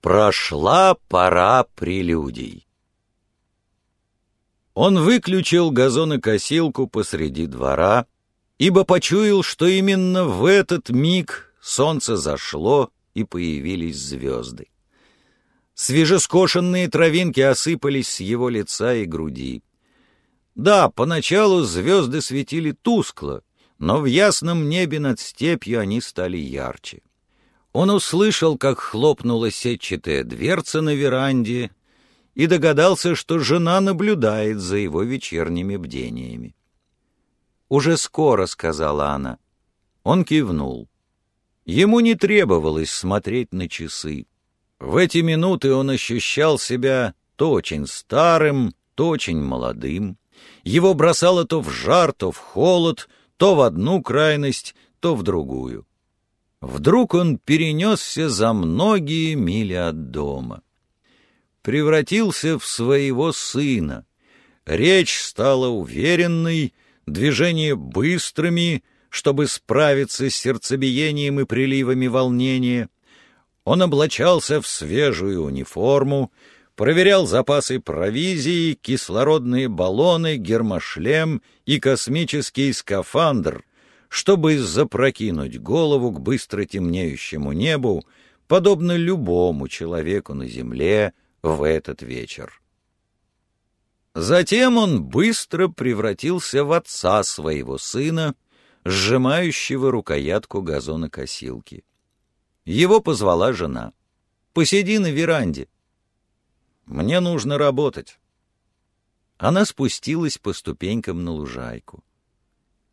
Прошла пора прелюдий. Он выключил газонокосилку посреди двора, ибо почуял, что именно в этот миг солнце зашло и появились звезды. Свежескошенные травинки осыпались с его лица и груди. Да, поначалу звезды светили тускло, но в ясном небе над степью они стали ярче. Он услышал, как хлопнула сетчатая дверца на веранде, и догадался, что жена наблюдает за его вечерними бдениями. «Уже скоро», — сказала она. Он кивнул. Ему не требовалось смотреть на часы. В эти минуты он ощущал себя то очень старым, то очень молодым. Его бросало то в жар, то в холод, то в одну крайность, то в другую. Вдруг он перенесся за многие мили от дома. Превратился в своего сына. Речь стала уверенной, движения быстрыми, чтобы справиться с сердцебиением и приливами волнения. Он облачался в свежую униформу, проверял запасы провизии, кислородные баллоны, гермошлем и космический скафандр, чтобы запрокинуть голову к быстро темнеющему небу, подобно любому человеку на земле в этот вечер. Затем он быстро превратился в отца своего сына, сжимающего рукоятку газонокосилки. Его позвала жена. «Посиди на веранде». «Мне нужно работать». Она спустилась по ступенькам на лужайку.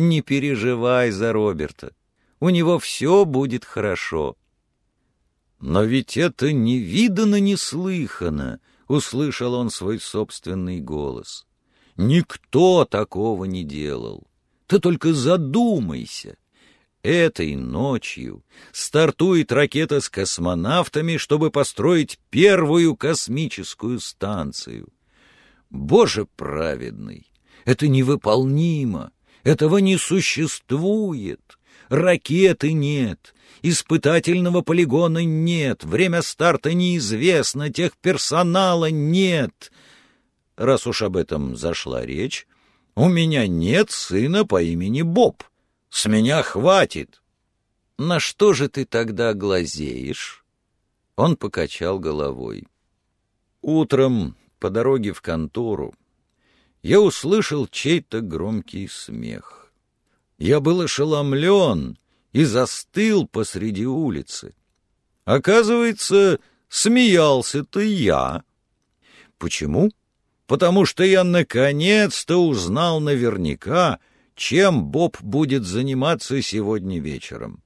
Не переживай за Роберта. У него все будет хорошо. Но ведь это невиданно неслыханно, — услышал он свой собственный голос. Никто такого не делал. Ты только задумайся. Этой ночью стартует ракета с космонавтами, чтобы построить первую космическую станцию. Боже праведный, это невыполнимо. Этого не существует. Ракеты нет, испытательного полигона нет, время старта неизвестно, техперсонала нет. Раз уж об этом зашла речь, у меня нет сына по имени Боб. С меня хватит. На что же ты тогда глазеешь? Он покачал головой. Утром по дороге в контору я услышал чей-то громкий смех. Я был ошеломлен и застыл посреди улицы. Оказывается, смеялся-то я. Почему? Потому что я наконец-то узнал наверняка, чем Боб будет заниматься сегодня вечером.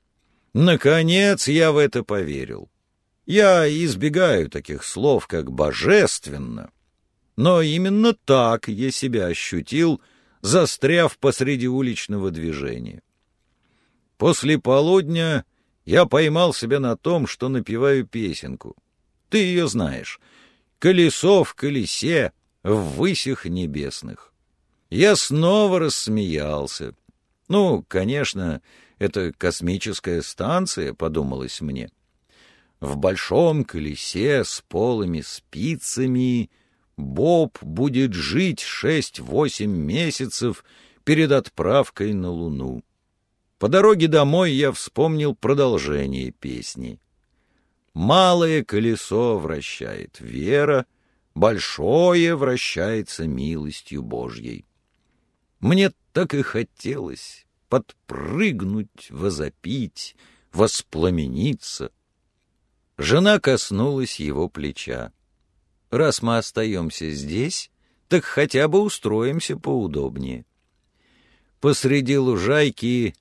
Наконец я в это поверил. Я избегаю таких слов, как «божественно», но именно так я себя ощутил, застряв посреди уличного движения. После полудня я поймал себя на том, что напеваю песенку. Ты ее знаешь. «Колесо в колесе в высях небесных». Я снова рассмеялся. Ну, конечно, это космическая станция, подумалось мне. В большом колесе с полыми спицами Боб будет жить шесть-восемь месяцев перед отправкой на Луну. По дороге домой я вспомнил продолжение песни. «Малое колесо вращает вера, большое вращается милостью Божьей». Мне так и хотелось подпрыгнуть, возопить, воспламениться. Жена коснулась его плеча. Раз мы остаемся здесь, так хотя бы устроимся поудобнее. Посреди лужайки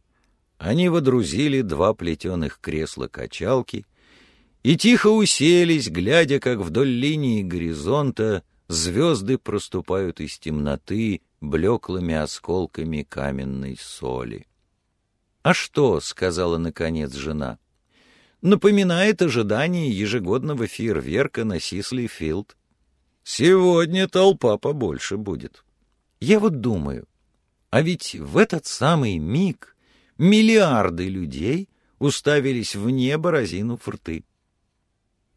они водрузили два плетеных кресла-качалки и тихо уселись, глядя, как вдоль линии горизонта звезды проступают из темноты блеклыми осколками каменной соли. «А что?» — сказала наконец жена. «Напоминает ожидание ежегодного фейерверка на Сисли-Филд. Сегодня толпа побольше будет. Я вот думаю, а ведь в этот самый миг миллиарды людей уставились в небо, разинув рты.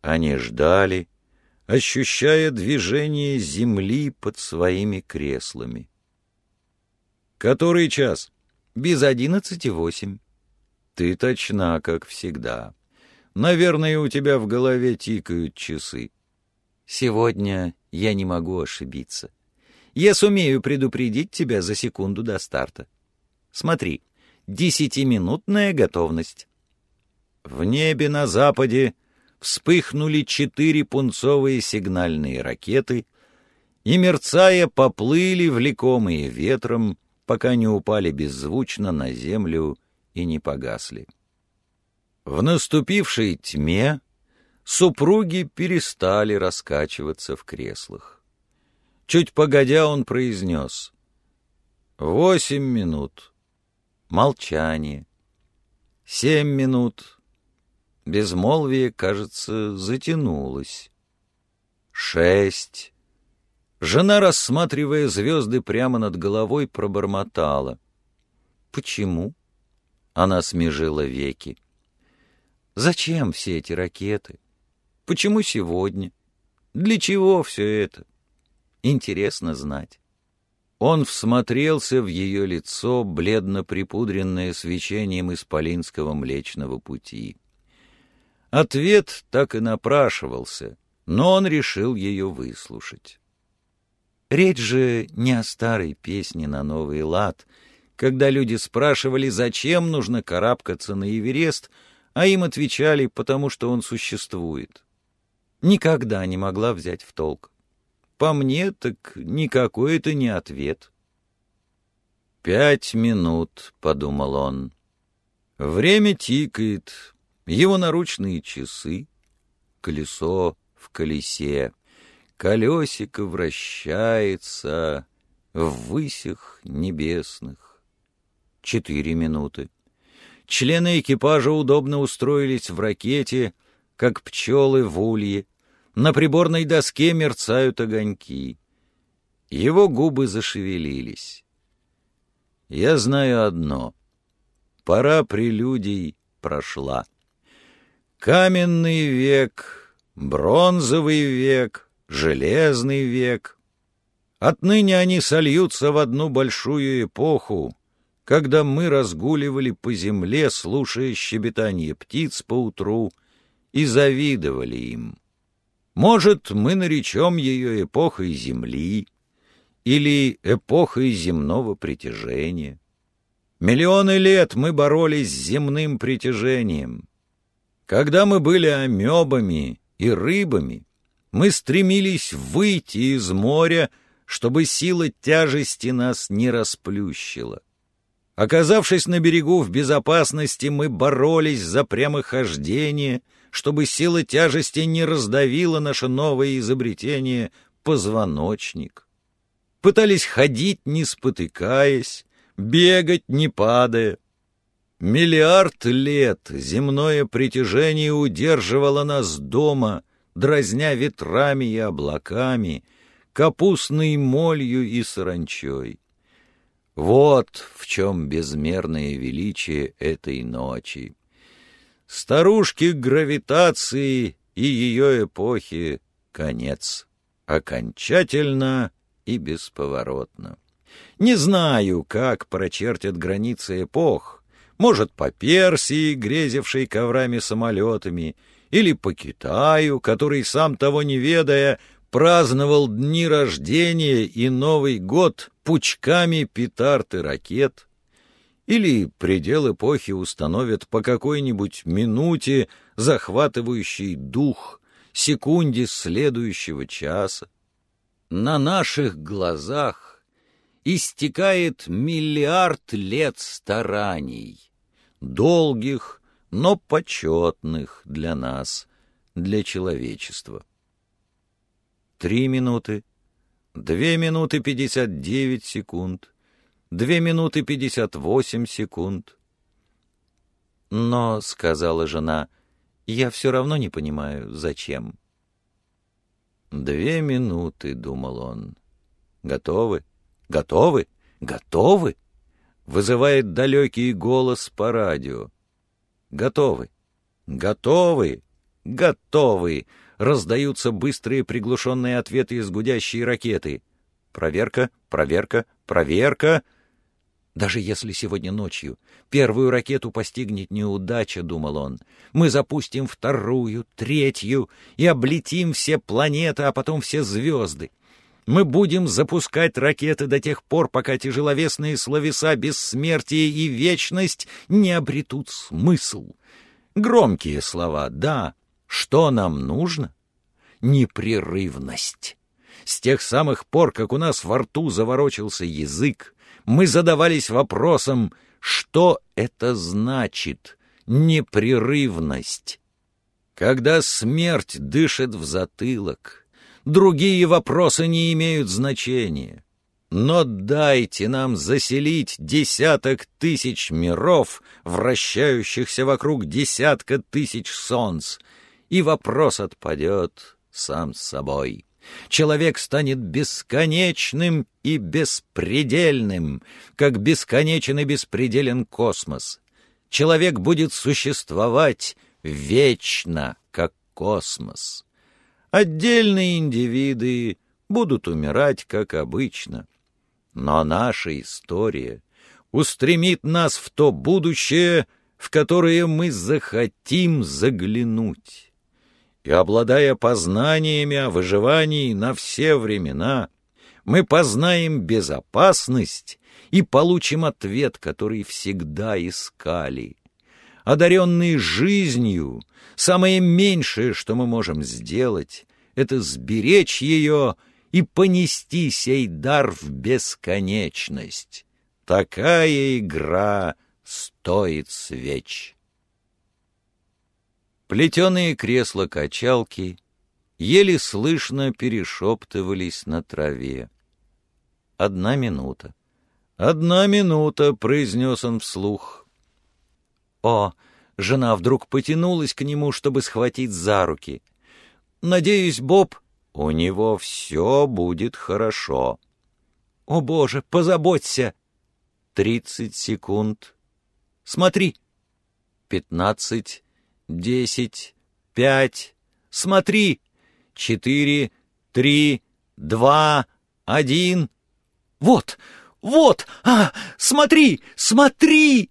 Они ждали, ощущая движение земли под своими креслами. «Который час?» «Без одиннадцати восемь». «Ты точна, как всегда. Наверное, у тебя в голове тикают часы». «Сегодня я не могу ошибиться. Я сумею предупредить тебя за секунду до старта. Смотри, десятиминутная готовность». В небе на западе вспыхнули четыре пунцовые сигнальные ракеты и, мерцая, поплыли, влекомые ветром, пока не упали беззвучно на землю и не погасли. В наступившей тьме супруги перестали раскачиваться в креслах. Чуть погодя он произнес «Восемь минут». Молчание. Семь минут. Безмолвие, кажется, затянулось. Шесть. Жена, рассматривая звезды прямо над головой, пробормотала. «Почему?» Она смежила веки. «Зачем все эти ракеты? Почему сегодня? Для чего все это? Интересно знать». Он всмотрелся в ее лицо, бледно припудренное свечением исполинского млечного пути. Ответ так и напрашивался, но он решил ее выслушать. Речь же не о старой песне на новый лад, когда люди спрашивали, зачем нужно карабкаться на Эверест, а им отвечали, потому что он существует. Никогда не могла взять в толк. По мне, так никакой это не ответ. «Пять минут», — подумал он. «Время тикает, его наручные часы, колесо в колесе, колесико вращается в высях небесных. Четыре минуты. Члены экипажа удобно устроились в ракете, как пчелы в улье. На приборной доске мерцают огоньки. Его губы зашевелились. Я знаю одно. Пора прелюдий прошла. Каменный век, бронзовый век, железный век. Отныне они сольются в одну большую эпоху, когда мы разгуливали по земле, слушая щебетание птиц поутру, и завидовали им. Может, мы наречем ее эпохой Земли или эпохой земного притяжения. Миллионы лет мы боролись с земным притяжением — когда мы были амебами и рыбами, мы стремились выйти из моря, чтобы сила тяжести нас не расплющила. Оказавшись на берегу в безопасности, мы боролись за прямохождение, чтобы сила тяжести не раздавила наше новое изобретение — позвоночник. Пытались ходить, не спотыкаясь, бегать, не падая. Миллиард лет земное притяжение удерживало нас дома, дразня ветрами и облаками, капустной молью и саранчой. Вот в чем безмерное величие этой ночи. Старушки гравитации и ее эпохи конец. Окончательно и бесповоротно. Не знаю, как прочертят границы эпох, может, по Персии, грезившей коврами-самолетами, или по Китаю, который, сам того не ведая, праздновал дни рождения и Новый год пучками петард и ракет, или предел эпохи установят по какой-нибудь минуте, захватывающий дух, секунде следующего часа. На наших глазах истекает миллиард лет стараний, долгих, но почетных для нас, для человечества. Три минуты, две минуты пятьдесят девять секунд, две минуты пятьдесят восемь секунд. Но, — сказала жена, — я все равно не понимаю, зачем. Две минуты, — думал он. Готовы? — Готовы? Готовы? Вызывает далекий голос по радио. Готовы. Готовы. Готовы! Раздаются быстрые приглушенные ответы из гудящей ракеты. Проверка, проверка, проверка. Даже если сегодня ночью первую ракету постигнет неудача, — думал он, — мы запустим вторую, третью и облетим все планеты, а потом все звезды. Мы будем запускать ракеты до тех пор, пока тяжеловесные словеса бессмертие и вечность не обретут смысл. Громкие слова, да. Что нам нужно? Непрерывность. С тех самых пор, как у нас во рту заворочился язык, мы задавались вопросом, что это значит непрерывность. Когда смерть дышит в затылок, Другие вопросы не имеют значения. Но дайте нам заселить десяток тысяч миров, вращающихся вокруг десятка тысяч солнц, и вопрос отпадет сам собой. Человек станет бесконечным и беспредельным, как бесконечен и беспределен космос. Человек будет существовать вечно, как космос. Отдельные индивиды будут умирать, как обычно. Но наша история устремит нас в то будущее, в которое мы захотим заглянуть. И, обладая познаниями о выживании на все времена, мы познаем безопасность и получим ответ, который всегда искали. Одаренные жизнью, самое меньшее, что мы можем сделать, это сберечь ее и понести сей дар в бесконечность. Такая игра стоит свеч. Плетеные кресла-качалки еле слышно перешептывались на траве. Одна минута. «Одна минута», — произнес он вслух. О, жена вдруг потянулась к нему, чтобы схватить за руки. «Надеюсь, Боб, у него все будет хорошо». «О, Боже, позаботься!» «Тридцать секунд. Смотри!» «Пятнадцать, десять, пять. Смотри! Четыре, три, два, один. Вот, вот! А, смотри, смотри!»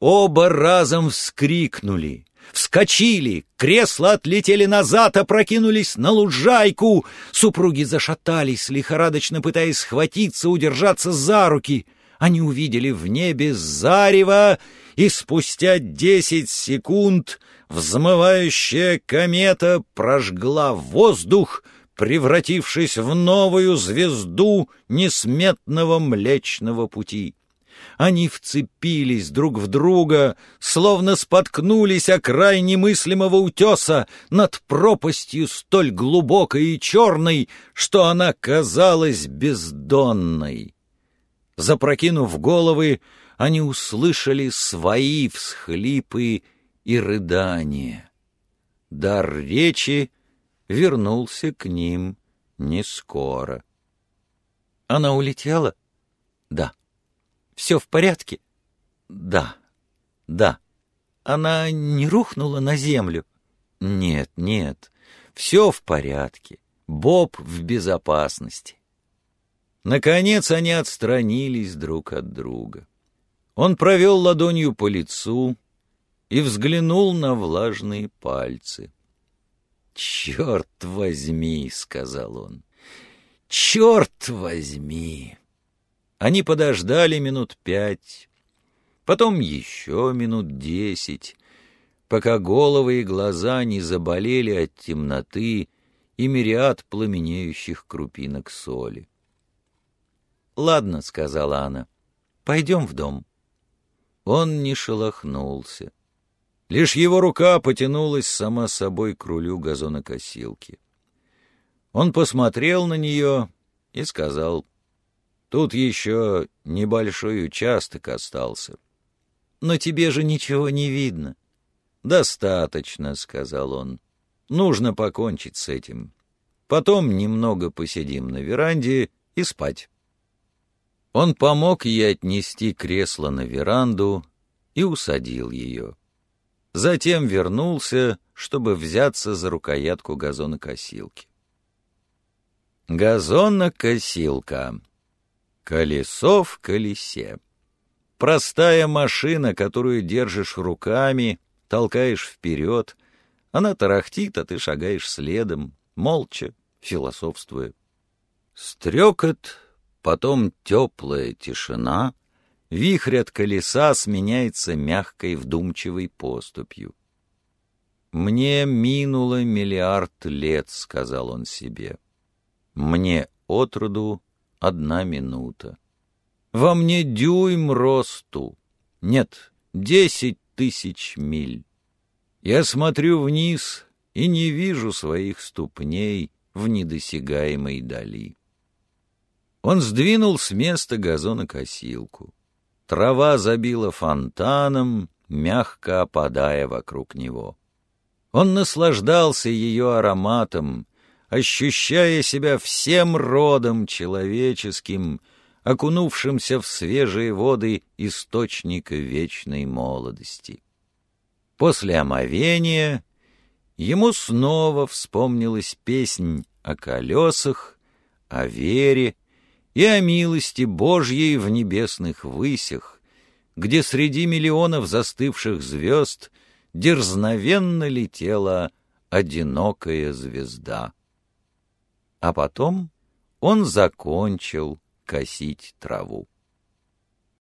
Оба разом вскрикнули, вскочили, кресла отлетели назад, опрокинулись на лужайку. Супруги зашатались, лихорадочно пытаясь схватиться, удержаться за руки. Они увидели в небе зарево, и спустя десять секунд взмывающая комета прожгла воздух, превратившись в новую звезду несметного Млечного Пути. Они вцепились друг в друга, словно споткнулись о край немыслимого утеса над пропастью столь глубокой и черной, что она казалась бездонной. Запрокинув головы, они услышали свои всхлипы и рыдания. Дар речи вернулся к ним не скоро. Она улетела? Да. Все в порядке? Да, да. Она не рухнула на землю? Нет, нет. Все в порядке. Боб в безопасности. Наконец они отстранились друг от друга. Он провел ладонью по лицу и взглянул на влажные пальцы. «Черт возьми!» — сказал он. «Черт возьми!» Они подождали минут пять, потом еще минут десять, пока головы и глаза не заболели от темноты и мириад пламенеющих крупинок соли. «Ладно», — сказала она, — «пойдем в дом». Он не шелохнулся. Лишь его рука потянулась сама собой к рулю газонокосилки. Он посмотрел на нее и сказал Тут еще небольшой участок остался. Но тебе же ничего не видно. Достаточно, — сказал он. Нужно покончить с этим. Потом немного посидим на веранде и спать. Он помог ей отнести кресло на веранду и усадил ее. Затем вернулся, чтобы взяться за рукоятку газонокосилки. Газонокосилка. Колесо в колесе. Простая машина, которую держишь руками, толкаешь вперед. Она тарахтит, а ты шагаешь следом, молча, философствуя. Стрекот, потом теплая тишина, вихрь от колеса сменяется мягкой вдумчивой поступью. «Мне минуло миллиард лет», — сказал он себе. «Мне отроду одна минута. Во мне дюйм росту. Нет, десять тысяч миль. Я смотрю вниз и не вижу своих ступней в недосягаемой дали». Он сдвинул с места газонокосилку. Трава забила фонтаном, мягко опадая вокруг него. Он наслаждался ее ароматом, ощущая себя всем родом человеческим, окунувшимся в свежие воды источника вечной молодости. После омовения ему снова вспомнилась песнь о колесах, о вере и о милости Божьей в небесных высях, где среди миллионов застывших звезд — дерзновенно летела одинокая звезда. А потом он закончил косить траву.